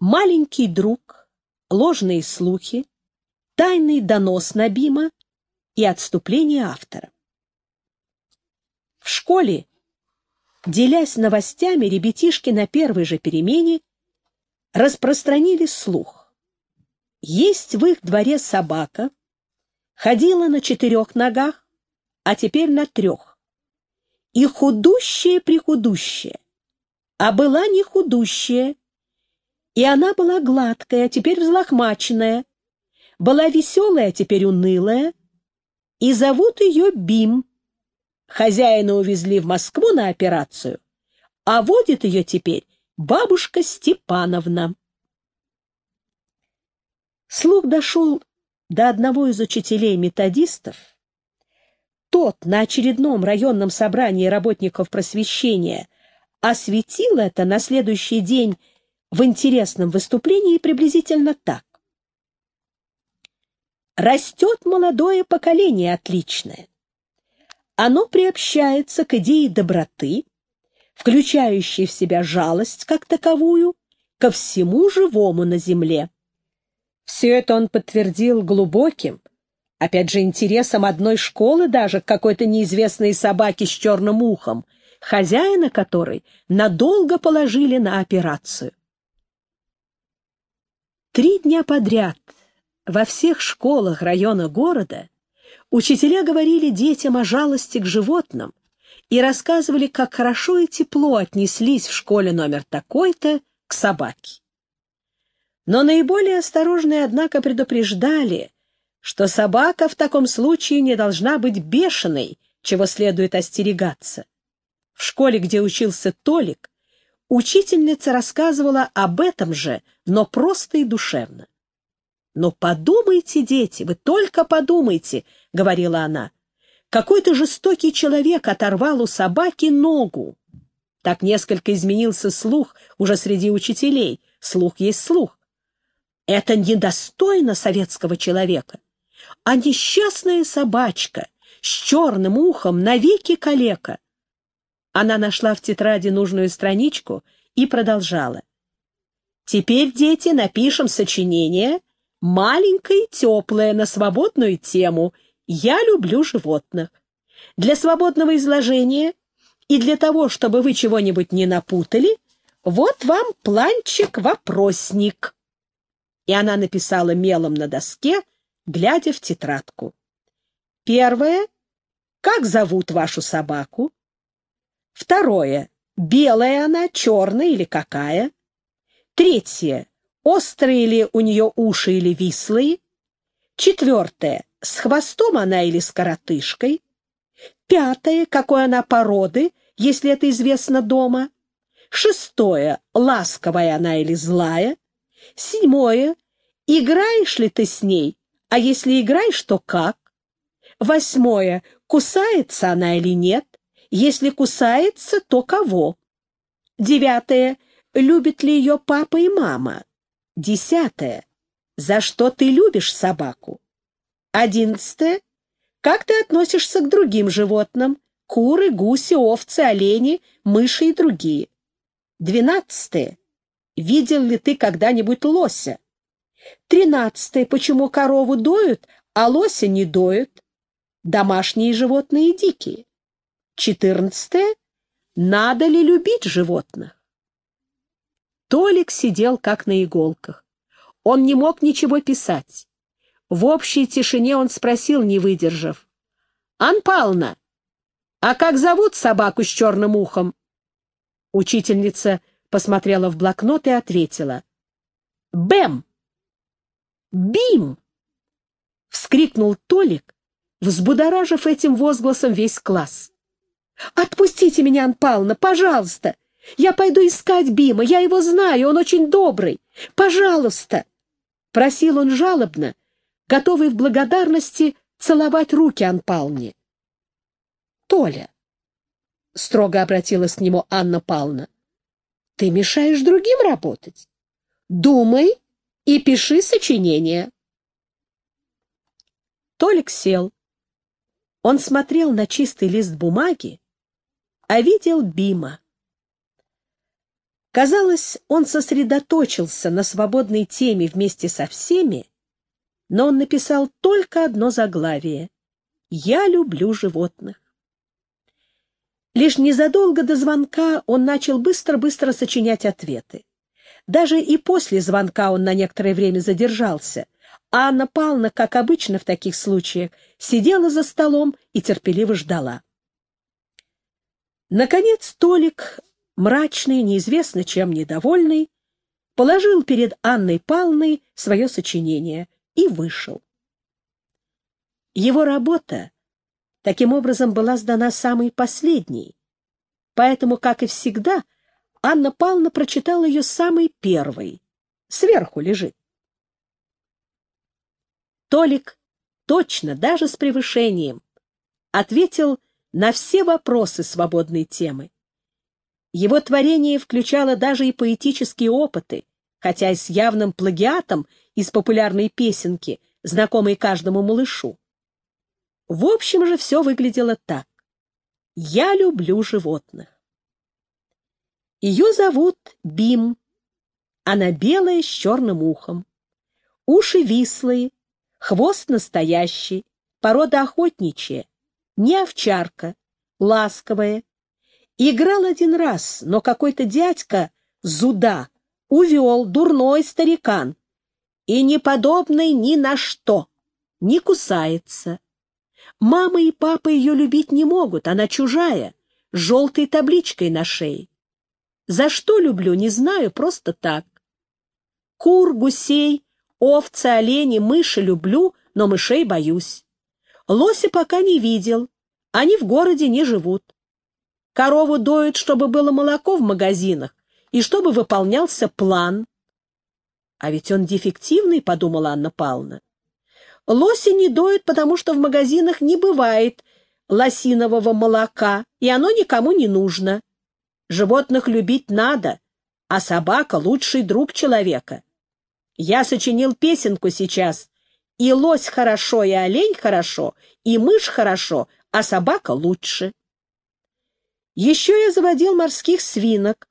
маленький друг, ложные слухи, тайный донос на Бима и отступление автора. В школе, делясь новостями, ребятишки на первой же перемене распространили слух. Есть в их дворе собака, ходила на четырех ногах, а теперь на трех. И худущая-прихудущая, а была не худущая, и она была гладкая, теперь взлохмаченная, была веселая, теперь унылая, и зовут ее Бим. Хозяина увезли в Москву на операцию, а водит ее теперь бабушка Степановна. Слух дошел до одного из учителей-методистов. Тот на очередном районном собрании работников просвещения осветил это на следующий день в интересном выступлении приблизительно так. Растет молодое поколение отличное. Оно приобщается к идее доброты, включающей в себя жалость как таковую, ко всему живому на земле. Все это он подтвердил глубоким, опять же, интересом одной школы даже к какой-то неизвестной собаке с черным ухом, хозяина которой надолго положили на операцию. Три дня подряд во всех школах района города учителя говорили детям о жалости к животным и рассказывали, как хорошо и тепло отнеслись в школе номер такой-то к собаке. Но наиболее осторожные, однако, предупреждали, что собака в таком случае не должна быть бешеной, чего следует остерегаться. В школе, где учился Толик, учительница рассказывала об этом же, но просто и душевно. «Но подумайте, дети, вы только подумайте», — говорила она. «Какой-то жестокий человек оторвал у собаки ногу». Так несколько изменился слух уже среди учителей. Слух есть слух. Это недостойно советского человека. А несчастная собачка с черным ухом навеки калека. Она нашла в тетради нужную страничку и продолжала. Теперь, дети, напишем сочинение маленькое и теплое на свободную тему «Я люблю животных». Для свободного изложения и для того, чтобы вы чего-нибудь не напутали, вот вам планчик-вопросник. И она написала мелом на доске, глядя в тетрадку. Первое. Как зовут вашу собаку? Второе. Белая она, черная или какая? Третье. Острые ли у нее уши или вислые? Четвертое. С хвостом она или с коротышкой? Пятое. Какой она породы, если это известно дома? Шестое. Ласковая она или злая? Седьмое. Играешь ли ты с ней? А если играешь, то как? Восьмое. Кусается она или нет? Если кусается, то кого? Девятое. Любит ли ее папа и мама? Десятое. За что ты любишь собаку? Одиннадцатое. Как ты относишься к другим животным? Куры, гуси, овцы, олени, мыши и другие. Двенадцатое. Видел ли ты когда-нибудь лося? Тринадцатое. Почему корову доют, а лося не доют? Домашние животные дикие. Четырнадцатое. Надо ли любить животных? Толик сидел как на иголках. Он не мог ничего писать. В общей тишине он спросил, не выдержав. — Ан Павловна, а как зовут собаку с черным ухом? Учительница посмотрела в блокнот и ответила. — Бэм! Бим! — вскрикнул Толик, взбудоражив этим возгласом весь класс. — Отпустите меня, Ан Павловна, пожалуйста! — я пойду искать Бима, я его знаю, он очень добрый. Пожалуйста!» Просил он жалобно, готовый в благодарности целовать руки Анпалне. «Толя!» — строго обратилась к нему Анна Павловна. «Ты мешаешь другим работать. Думай и пиши сочинение». Толик сел. Он смотрел на чистый лист бумаги, а видел Бима. Казалось, он сосредоточился на свободной теме вместе со всеми, но он написал только одно заглавие «Я люблю животных». Лишь незадолго до звонка он начал быстро-быстро сочинять ответы. Даже и после звонка он на некоторое время задержался. А Анна Павловна, как обычно в таких случаях, сидела за столом и терпеливо ждала. Наконец Толик, мрачный, неизвестно чем недовольный, положил перед Анной Павловной свое сочинение и вышел. Его работа таким образом была сдана самой последней, поэтому, как и всегда, Анна Павловна прочитала ее самой первой. Сверху лежит. Толик точно, даже с превышением, ответил на все вопросы свободной темы. Его творение включало даже и поэтические опыты, хотя и с явным плагиатом из популярной песенки, знакомой каждому малышу. В общем же все выглядело так. «Я люблю животных». Ее зовут Бим. Она белая с черным ухом. Уши вислые, хвост настоящий, порода охотничья, не овчарка, ласковая. Играл один раз, но какой-то дядька, зуда, увел дурной старикан. И не подобный ни на что, не кусается. Мама и папа ее любить не могут, она чужая, с желтой табличкой на шее. За что люблю, не знаю, просто так. Кур, гусей, овцы, олени, мыши люблю, но мышей боюсь. Лося пока не видел, они в городе не живут. Корову доют, чтобы было молоко в магазинах, и чтобы выполнялся план. А ведь он дефективный, подумала Анна Павловна. Лоси не доют, потому что в магазинах не бывает лосинового молока, и оно никому не нужно. Животных любить надо, а собака — лучший друг человека. Я сочинил песенку сейчас. И лось хорошо, и олень хорошо, и мышь хорошо, а собака лучше. Еще я заводил морских свинок,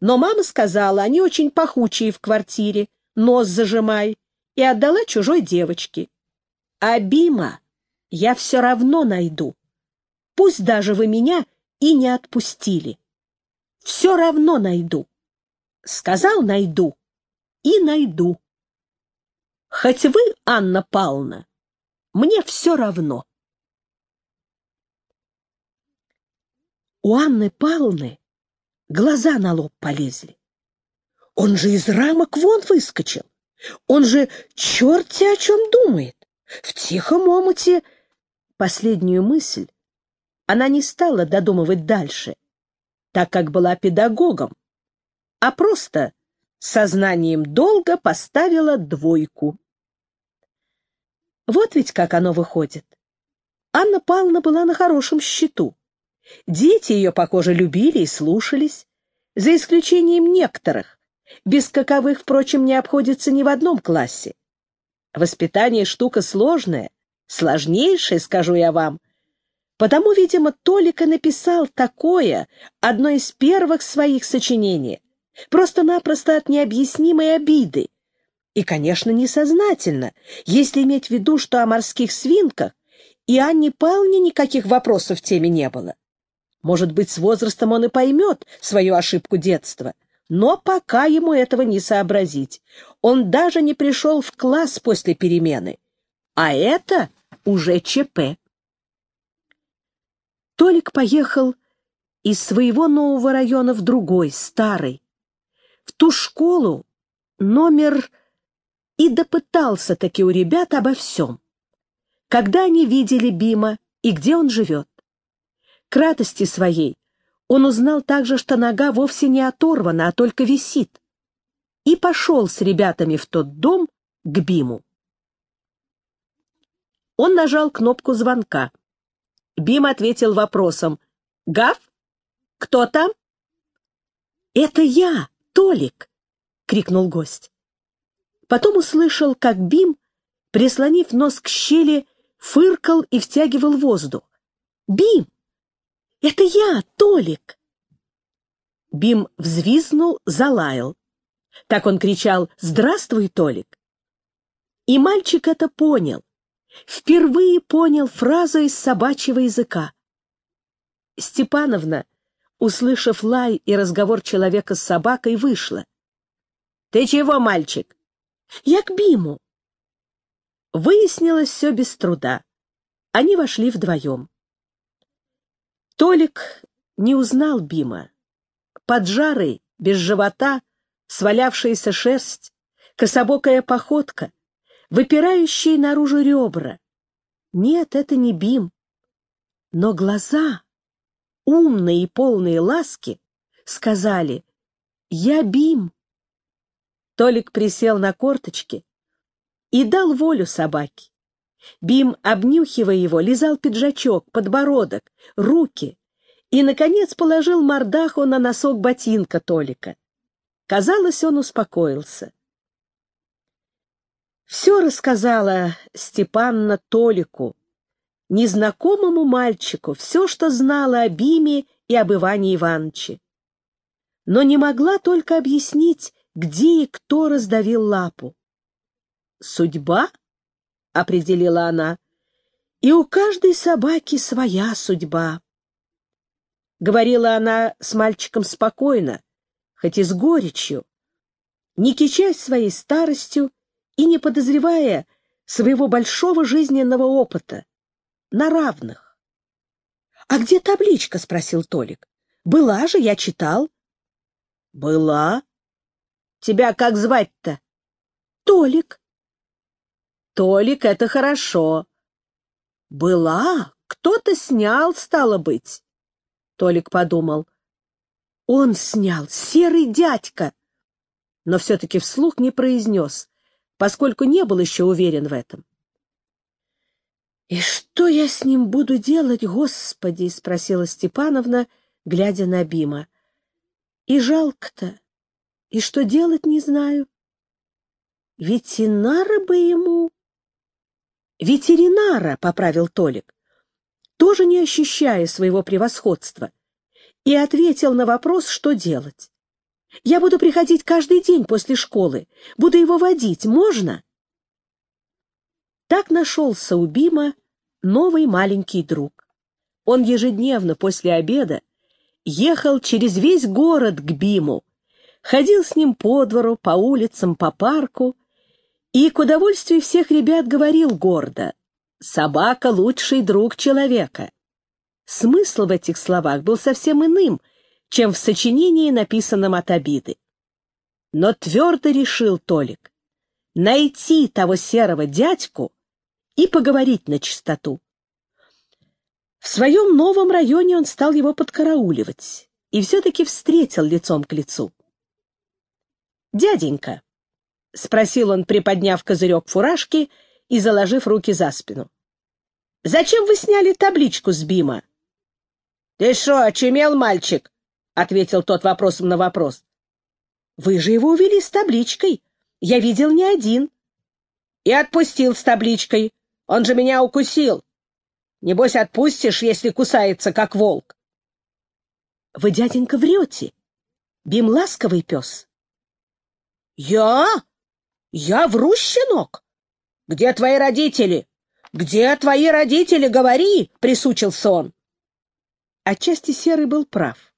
но мама сказала, они очень пахучие в квартире, нос зажимай, и отдала чужой девочке. А Бима я все равно найду. Пусть даже вы меня и не отпустили все равно найду. Сказал найду и найду. Хоть вы, Анна Павловна, мне все равно. У Анны Павловны глаза на лоб полезли. Он же из рамок вон выскочил. Он же черти о чем думает. В тихом омуте... Последнюю мысль она не стала додумывать дальше — так как была педагогом, а просто сознанием долга поставила двойку. Вот ведь как оно выходит. Анна Павловна была на хорошем счету. Дети ее, похоже, любили и слушались, за исключением некоторых, без каковых, впрочем, не обходится ни в одном классе. Воспитание штука сложная, сложнейшая, скажу я вам, Потому, видимо, Толик и написал такое, одно из первых своих сочинений, просто-напросто от необъяснимой обиды. И, конечно, несознательно, если иметь в виду, что о морских свинках и Анне Павловне никаких вопросов в теме не было. Может быть, с возрастом он и поймет свою ошибку детства, но пока ему этого не сообразить. Он даже не пришел в класс после перемены. А это уже ЧП. Толик поехал из своего нового района в другой, старый, в ту школу, номер, и допытался таки у ребят обо всем. Когда они видели Бима и где он живет. К радости своей он узнал также, что нога вовсе не оторвана, а только висит, и пошел с ребятами в тот дом к Биму. Он нажал кнопку звонка. Бим ответил вопросом. «Гав? Кто там?» «Это я, Толик!» — крикнул гость. Потом услышал, как Бим, прислонив нос к щели, фыркал и втягивал воздух. «Бим! Это я, Толик!» Бим взвизнул, залаял. Так он кричал «Здравствуй, Толик!» И мальчик это понял. Впервые понял фразу из собачьего языка. Степановна, услышав лай и разговор человека с собакой, вышла. «Ты чего, мальчик?» «Я к Биму». Выяснилось все без труда. Они вошли вдвоем. Толик не узнал Бима. Поджарый, без живота, свалявшаяся шерсть, кособокая походка, выпирающие наружу ребра. Нет, это не Бим. Но глаза, умные и полные ласки, сказали «Я Бим». Толик присел на корточки и дал волю собаке. Бим, обнюхивая его, лизал пиджачок, подбородок, руки и, наконец, положил мордаху на носок ботинка Толика. Казалось, он успокоился. Все рассказала Степанна Толику, незнакомому мальчику, все, что знала о Биме и об Иване Ивановиче. Но не могла только объяснить, где и кто раздавил лапу. «Судьба?» — определила она. «И у каждой собаки своя судьба». Говорила она с мальчиком спокойно, хоть и с горечью, не кичась своей старостью и не подозревая своего большого жизненного опыта, на равных. — А где табличка? — спросил Толик. — Была же, я читал. — Была? Тебя как звать-то? — Толик. — Толик — это хорошо. — Была? Кто-то снял, стало быть. Толик подумал. — Он снял, серый дядька. Но все-таки вслух не произнес поскольку не был еще уверен в этом. «И что я с ним буду делать, Господи?» — спросила Степановна, глядя на Бима. «И жалко-то, и что делать не знаю. Ветеринара бы ему...» «Ветеринара», — поправил Толик, тоже не ощущая своего превосходства, и ответил на вопрос, что делать. Я буду приходить каждый день после школы. Буду его водить. Можно?» Так нашелся у Бима новый маленький друг. Он ежедневно после обеда ехал через весь город к Биму, ходил с ним по двору, по улицам, по парку и, к удовольствию всех ребят, говорил гордо «Собака — лучший друг человека». Смысл в этих словах был совсем иным — чем в сочинении, написанном от обиды. Но твердо решил Толик найти того серого дядьку и поговорить на чистоту. В своем новом районе он стал его подкарауливать и все-таки встретил лицом к лицу. «Дяденька», — спросил он, приподняв козырек фуражки и заложив руки за спину, — «зачем вы сняли табличку с Бима?» «Ты шо, очумел, мальчик?» ответил тот вопросом на вопрос. Вы же его увели с табличкой. Я видел не один. И отпустил с табличкой. Он же меня укусил. Небось, отпустишь, если кусается, как волк. Вы, дяденька, врете. Бим ласковый пес. Я? Я вру, щенок? Где твои родители? Где твои родители, говори, присучился он. Отчасти Серый был прав.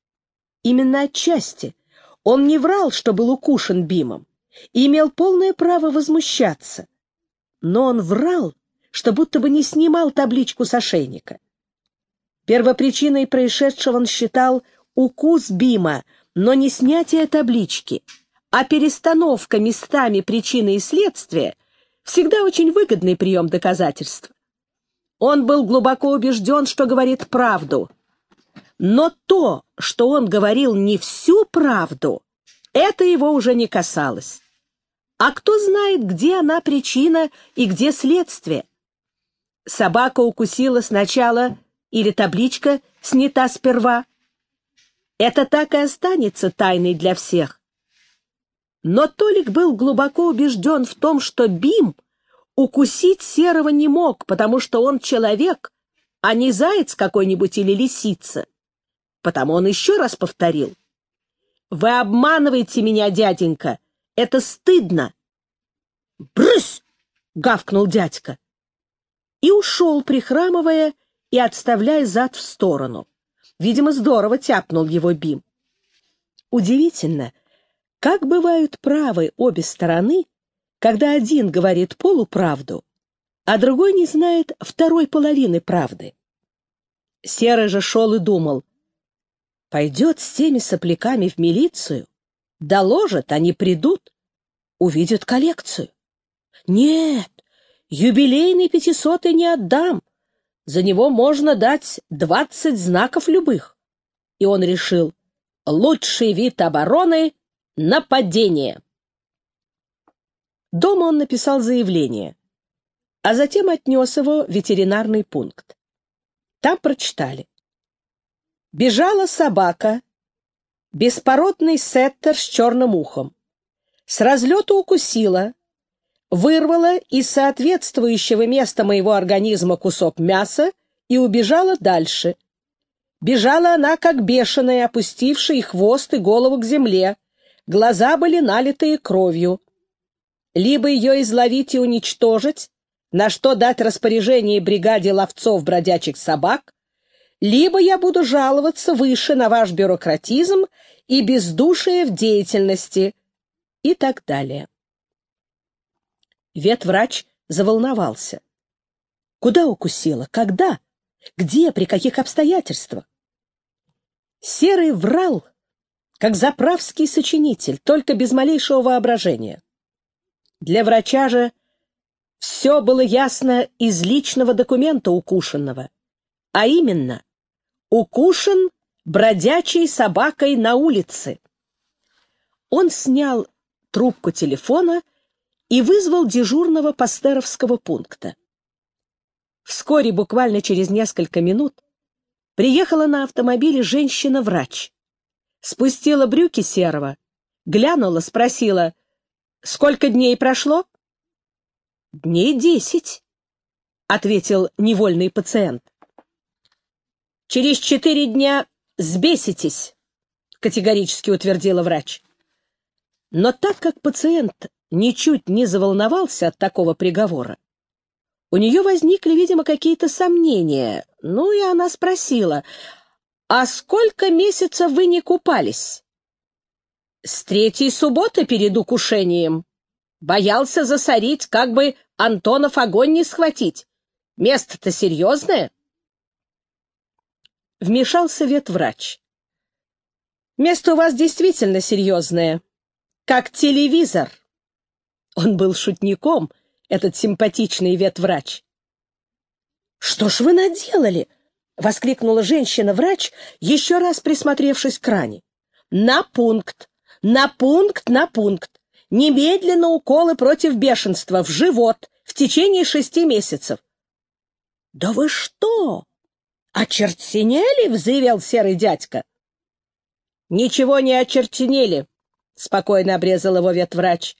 Именно отчасти. Он не врал, что был укушен Бимом, и имел полное право возмущаться. Но он врал, что будто бы не снимал табличку с ошейника. Первопричиной происшедшего он считал укус Бима, но не снятие таблички, а перестановка местами причины и следствия всегда очень выгодный прием доказательства. Он был глубоко убежден, что говорит правду — но то, что он говорил не всю правду, это его уже не касалось. А кто знает, где она причина и где следствие? Собака укусила сначала или табличка снята сперва. Это так и останется тайной для всех. Но Толик был глубоко убежден в том, что Бим укусить Серого не мог, потому что он человек, а не заяц какой-нибудь или лисица. Потому он еще раз повторил. Вы обманываете меня, дяденька. Это стыдно. «Брысь!» — гавкнул дядька. И ушел, прихрамывая и отставляя зад в сторону. Видимо, здорово тяпнул его Бим. Удивительно, как бывают правы обе стороны, когда один говорит полуправду, а другой не знает второй половины правды. Серый же шел и думал, пойдет с теми сопляками в милицию, доложат, они придут, увидят коллекцию. Нет, юбилейный пятисотый не отдам, за него можно дать двадцать знаков любых. И он решил, лучший вид обороны — нападение. Дома он написал заявление, а затем отнес его в ветеринарный пункт. Там прочитали. Бежала собака, беспородный сеттер с черным ухом. С разлета укусила, вырвала из соответствующего места моего организма кусок мяса и убежала дальше. Бежала она, как бешеная, опустившая хвост и голову к земле. Глаза были налитые кровью. Либо ее изловить и уничтожить, на что дать распоряжение бригаде ловцов бродячих собак, либо я буду жаловаться выше на ваш бюрократизм и бездушие в деятельности и так далее. Ветврач заволновался. Куда укусила? Когда? Где? При каких обстоятельствах? Серый врал, как заправский сочинитель, только без малейшего воображения. Для врача же все было ясно из личного документа укушенного, а именно, укушен бродячей собакой на улице. Он снял трубку телефона и вызвал дежурного пастеровского пункта. Вскоре, буквально через несколько минут, приехала на автомобиле женщина-врач. Спустила брюки серого, глянула, спросила, «Сколько дней прошло?» «Дней десять», — ответил невольный пациент. «Через четыре дня сбеситесь», — категорически утвердила врач. Но так как пациент ничуть не заволновался от такого приговора. У нее возникли, видимо, какие-то сомнения. Ну и она спросила, «А сколько месяцев вы не купались?» «С третьей субботы перед укушением. Боялся засорить, как бы Антонов огонь не схватить. Место-то серьезное». Вмешался ветврач. «Место у вас действительно серьезное, как телевизор». Он был шутником, этот симпатичный ветврач. «Что ж вы наделали?» — воскликнула женщина-врач, еще раз присмотревшись к ране. «На пункт! На пункт! На пункт! Немедленно уколы против бешенства в живот в течение шести месяцев!» «Да вы что? Очертенели?» — взревел серый дядька. «Ничего не очертенели», — спокойно обрезал его ветврач.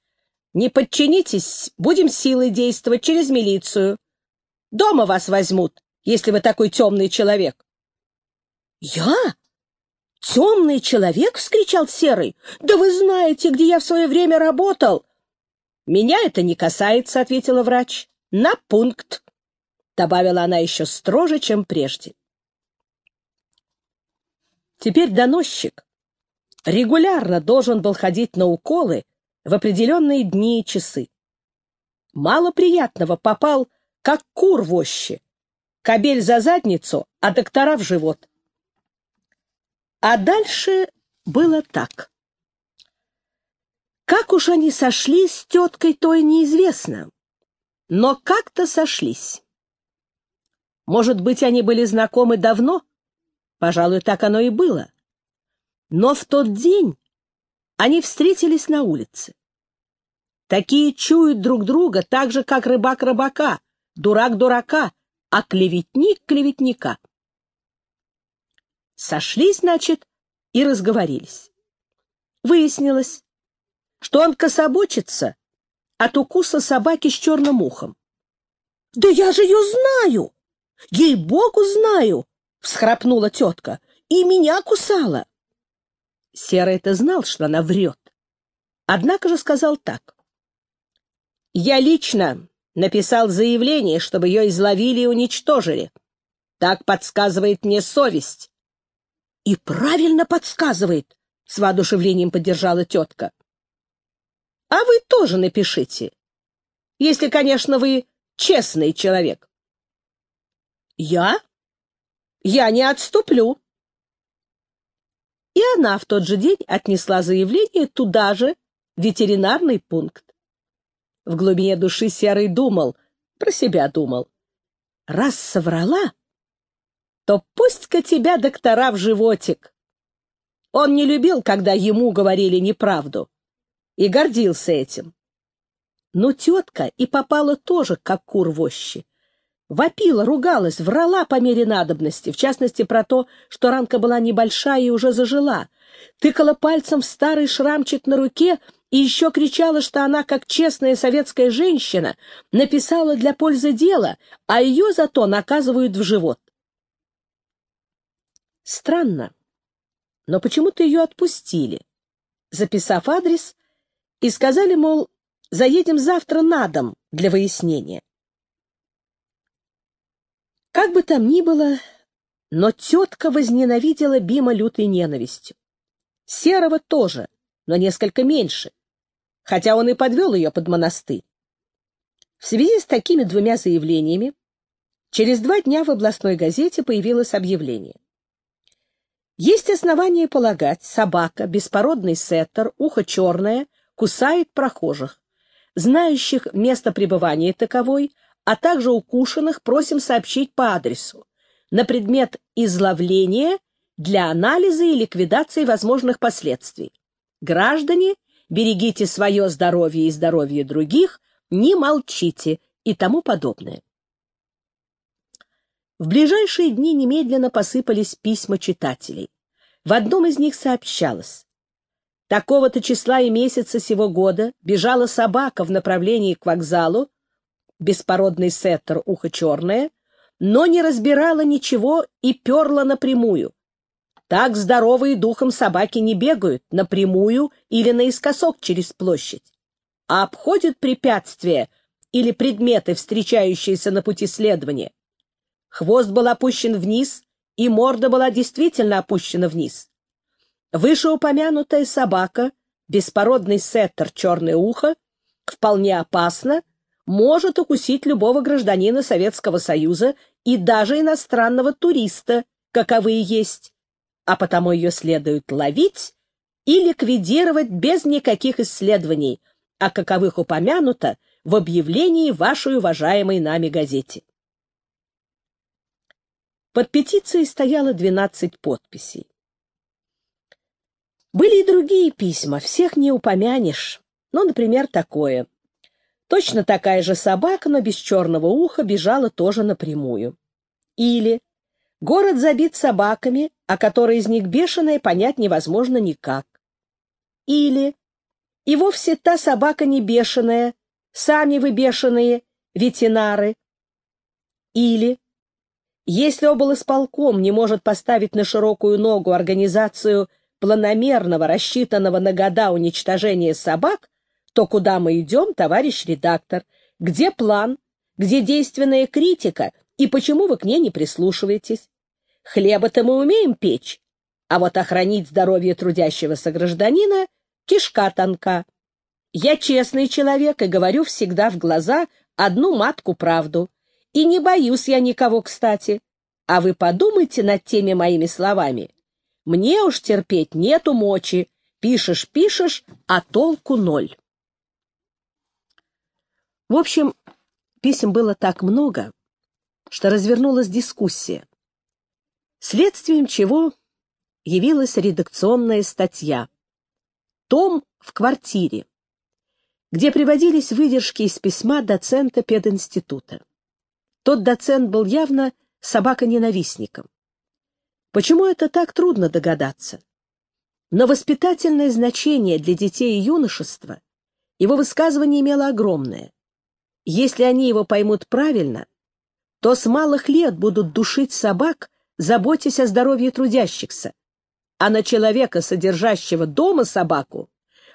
Не подчинитесь, будем силой действовать через милицию. Дома вас возьмут, если вы такой темный человек. — Я? Темный человек? — вскричал Серый. — Да вы знаете, где я в свое время работал. — Меня это не касается, — ответила врач. — На пункт, — добавила она еще строже, чем прежде. Теперь доносчик регулярно должен был ходить на уколы в определенные дни и часы. Мало приятного попал, как кур в още. Кобель за задницу, а доктора в живот. А дальше было так. Как уж они сошлись с теткой, то и неизвестно. Но как-то сошлись. Может быть, они были знакомы давно? Пожалуй, так оно и было. Но в тот день они встретились на улице. Такие чуют друг друга так же, как рыбак рыбака, дурак дурака, а клеветник клеветника. Сошлись, значит, и разговорились. Выяснилось, что он кособочится от укуса собаки с черным ухом. — Да я же ее знаю! Ей-богу знаю! — всхрапнула тетка. — И меня кусала. Серый это знал, что она врет. Однако же сказал так. «Я лично написал заявление, чтобы ее изловили и уничтожили. Так подсказывает мне совесть». «И правильно подсказывает», — с воодушевлением поддержала тетка. «А вы тоже напишите, если, конечно, вы честный человек». «Я? Я не отступлю», и она в тот же день отнесла заявление туда же, в ветеринарный пункт. В глубине души Серый думал, про себя думал. Раз соврала, то пусть-ка тебя доктора в животик. Он не любил, когда ему говорили неправду, и гордился этим. Но тетка и попала тоже, как кур в ощи. Вопила, ругалась, врала по мере надобности, в частности про то, что ранка была небольшая и уже зажила. Тыкала пальцем в старый шрамчик на руке и еще кричала, что она, как честная советская женщина, написала для пользы дела, а ее зато наказывают в живот. Странно, но почему-то ее отпустили, записав адрес, и сказали, мол, заедем завтра на дом для выяснения. Как бы там ни было, но тетка возненавидела Бима лютой ненавистью. Серого тоже, но несколько меньше, хотя он и подвел ее под монастырь. В связи с такими двумя заявлениями через два дня в областной газете появилось объявление. Есть основания полагать, собака, беспородный сеттер, ухо черное, кусает прохожих. Знающих место пребывания таковой а также укушенных просим сообщить по адресу на предмет изловления для анализа и ликвидации возможных последствий. Граждане, берегите свое здоровье и здоровье других, не молчите и тому подобное. В ближайшие дни немедленно посыпались письма читателей. В одном из них сообщалось. Такого-то числа и месяца сего года бежала собака в направлении к вокзалу, беспородный сеттер ухо черное, но не разбирала ничего и перла напрямую. Так здоровые духом собаки не бегают напрямую или наискосок через площадь, а обходят препятствия или предметы, встречающиеся на пути следования. Хвост был опущен вниз, и морда была действительно опущена вниз. Вышеупомянутая собака, беспородный сеттер черное ухо, вполне опасна может укусить любого гражданина Советского Союза и даже иностранного туриста, каковые есть, а потому ее следует ловить и ликвидировать без никаких исследований, о каковых упомянуто в объявлении вашей уважаемой нами газете. Под петицией стояло 12 подписей. Были и другие письма, всех не упомянешь. Ну, например, такое. Точно такая же собака, но без черного уха, бежала тоже напрямую. Или город забит собаками, а которая из них бешеная, понять невозможно никак. Или и вовсе та собака не бешеная, сами вы бешеные, ветеринары. Или если облсполком не может поставить на широкую ногу организацию планомерного, рассчитанного на года уничтожения собак, то куда мы идем, товарищ редактор? Где план? Где действенная критика? И почему вы к ней не прислушиваетесь? Хлеба-то мы умеем печь, а вот охранить здоровье трудящегося гражданина кишка тонка. Я честный человек и говорю всегда в глаза одну матку правду. И не боюсь я никого, кстати. А вы подумайте над теми моими словами. Мне уж терпеть нету мочи. Пишешь, пишешь, а толку ноль. В общем, писем было так много, что развернулась дискуссия, следствием чего явилась редакционная статья «Том в квартире», где приводились выдержки из письма доцента пединститута. Тот доцент был явно собаконенавистником. Почему это так трудно догадаться? Но воспитательное значение для детей и юношества его высказывание имело огромное. Если они его поймут правильно, то с малых лет будут душить собак, заботясь о здоровье трудящихся. а на человека, содержащего дома собаку,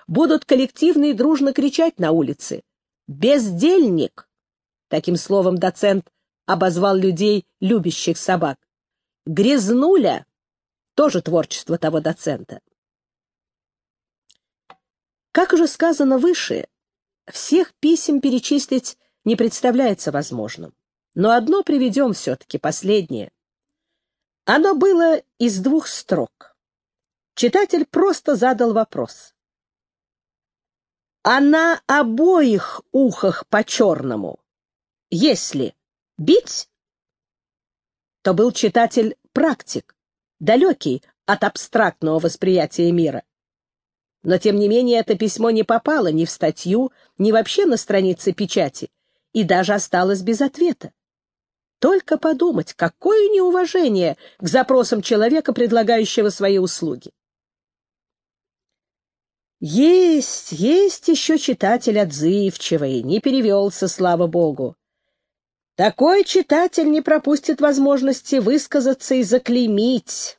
будут коллективно и дружно кричать на улице «Бездельник!» Таким словом доцент обозвал людей, любящих собак. «Грязнуля!» Тоже творчество того доцента. Как уже сказано выше, всех писем перечислить не представляется возможным. Но одно приведем все-таки, последнее. Оно было из двух строк. Читатель просто задал вопрос. А на обоих ухах по-черному, если бить, то был читатель практик, далекий от абстрактного восприятия мира. Но, тем не менее, это письмо не попало ни в статью, ни вообще на странице печати, и даже осталось без ответа. Только подумать, какое неуважение к запросам человека, предлагающего свои услуги. Есть, есть еще читатель отзывчивый, не перевелся, слава богу. Такой читатель не пропустит возможности высказаться и заклеймить.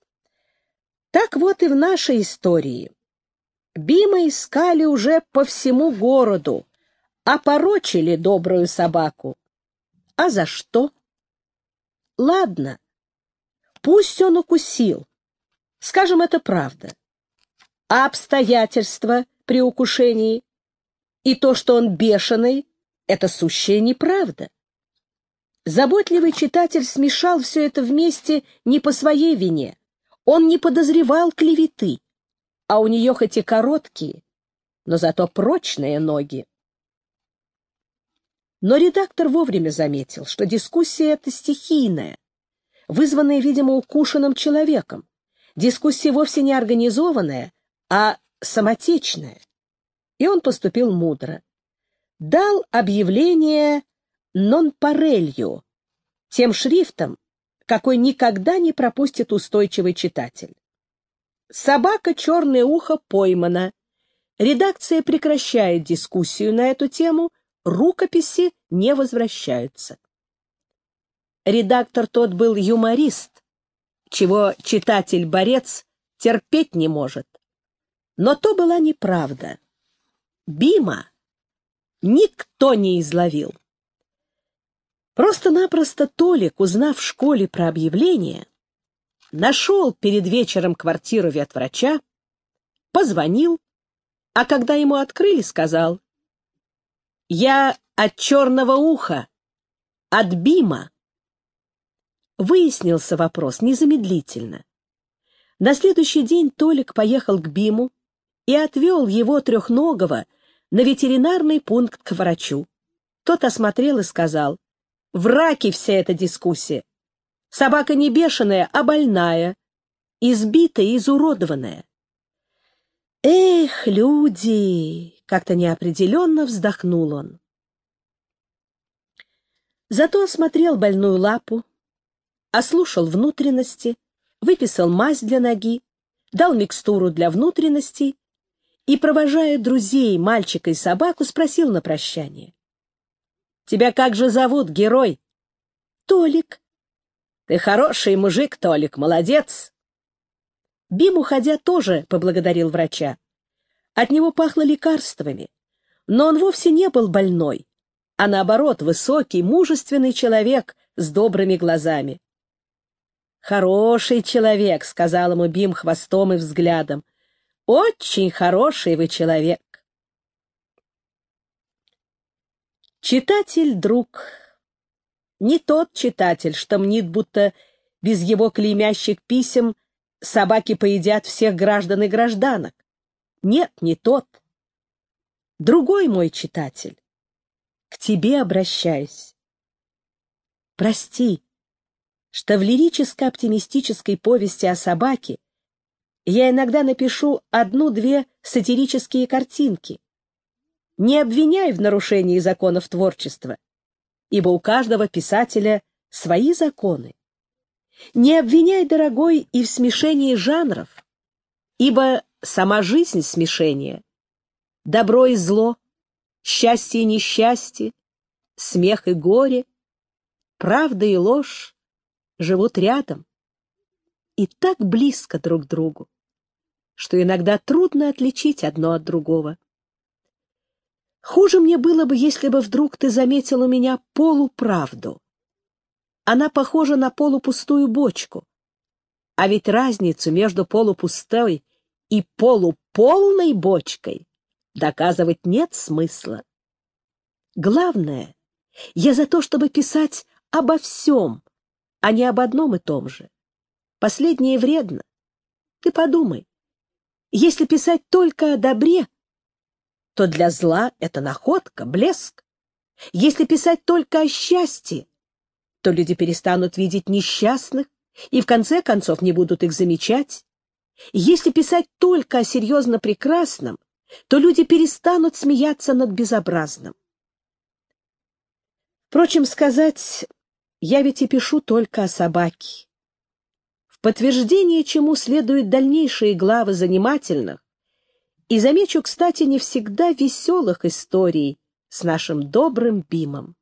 Так вот и в нашей истории. Бима искали уже по всему городу, опорочили добрую собаку. А за что? Ладно, пусть он укусил. Скажем, это правда. А обстоятельства при укушении и то, что он бешеный, это сущая неправда. Заботливый читатель смешал все это вместе не по своей вине. Он не подозревал клеветы, а у нее хоть и короткие, но зато прочные ноги. Но редактор вовремя заметил, что дискуссия эта стихийная, вызванная, видимо, укушенным человеком. Дискуссия вовсе не организованная, а самотечная. И он поступил мудро. Дал объявление «нон-парелью» тем шрифтом, какой никогда не пропустит устойчивый читатель. Собака «Черное ухо» поймана. Редакция прекращает дискуссию на эту тему рукописи не возвращаются. Редактор тот был юморист, чего читатель-борец терпеть не может. Но то была неправда. Бима никто не изловил. Просто-напросто Толик, узнав в школе про объявление, нашел перед вечером квартиру ветврача, позвонил, а когда ему открыли, сказал, я от черного уха, от Бима. Выяснился вопрос незамедлительно. На следующий день Толик поехал к Биму и отвел его трехногого на ветеринарный пункт к врачу. Тот осмотрел и сказал, «В раке вся эта дискуссия. Собака не бешеная, а больная, избитая изуродованная». «Эх, люди!» Как-то неопределенно вздохнул он. Зато осмотрел больную лапу, ослушал внутренности, выписал мазь для ноги, дал микстуру для внутренностей и, провожая друзей, мальчика и собаку, спросил на прощание. «Тебя как же зовут, герой?» «Толик». «Ты хороший мужик, Толик, молодец!» Бим, уходя, тоже поблагодарил врача. От него пахло лекарствами, но он вовсе не был больной, а наоборот высокий, мужественный человек с добрыми глазами. «Хороший человек», — сказал ему Бим хвостом и взглядом. «Очень хороший вы человек». Читатель-друг. Не тот читатель, что мнит, будто без его клеймящих писем собаки поедят всех граждан и гражданок. Нет, не тот. Другой мой читатель. К тебе обращаюсь. Прости, что в лирическо-оптимистической повести о собаке я иногда напишу одну-две сатирические картинки. Не обвиняй в нарушении законов творчества, ибо у каждого писателя свои законы. Не обвиняй, дорогой, и в смешении жанров, ибо сама жизнь смешения. Добро и зло, счастье и несчастье, смех и горе, правда и ложь живут рядом и так близко друг к другу. что иногда трудно отличить одно от другого. Хуже мне было бы, если бы вдруг ты заметил у меня полуправду. Она похожа на полупустую бочку. А ведь разницу между полупустой и полуполной бочкой доказывать нет смысла. Главное, я за то, чтобы писать обо всем, а не об одном и том же. Последнее вредно. Ты подумай, если писать только о добре, то для зла это находка, блеск. Если писать только о счастье, то люди перестанут видеть несчастных и в конце концов не будут их замечать. Если писать только о серьезно прекрасном, то люди перестанут смеяться над безобразным. Впрочем, сказать, я ведь и пишу только о собаке. В подтверждение чему следуют дальнейшие главы занимательных, и замечу, кстати, не всегда веселых историй с нашим добрым Бимом.